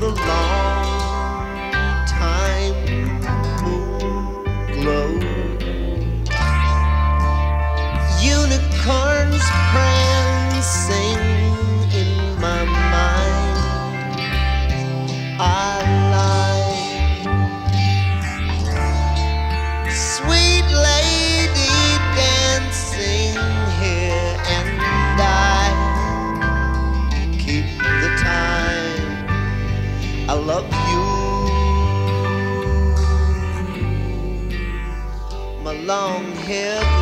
the law. Long haired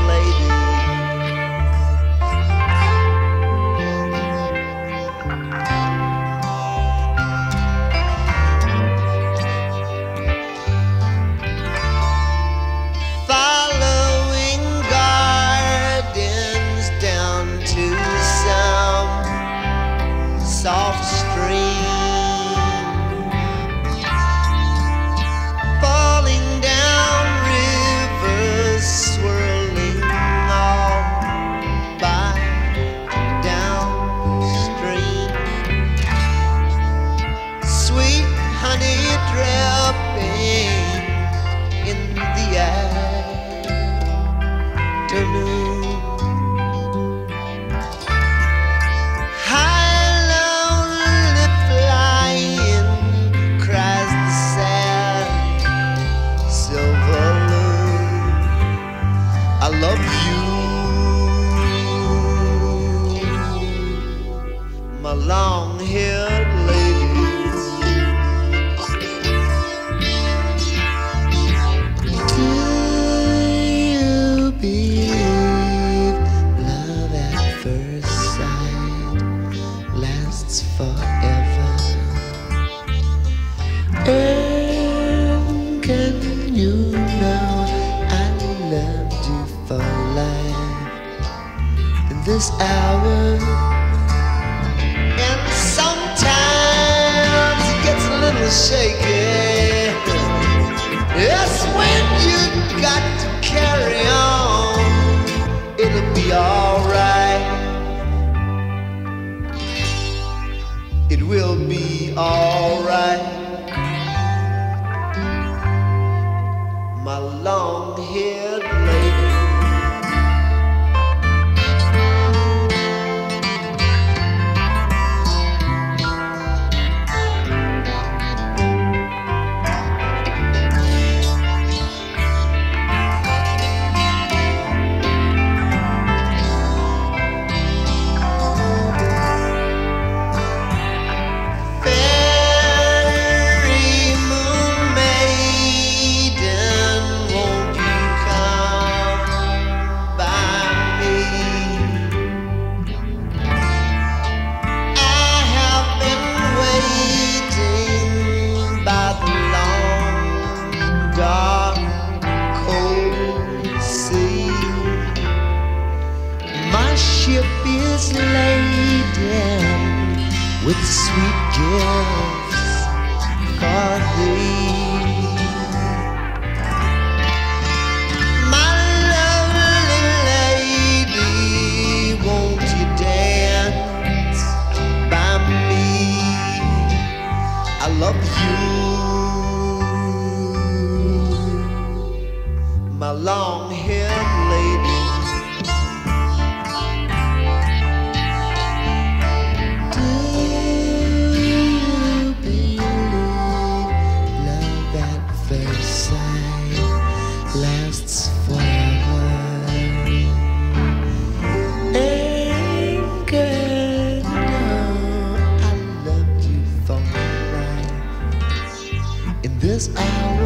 believe love at first sight lasts forever? And can you know I loved you for life in this hour? And sometimes it gets a little shaky. Alright. My long haired lady. Is laden with sweet gifts lasts forever? Know I you for life in this hour.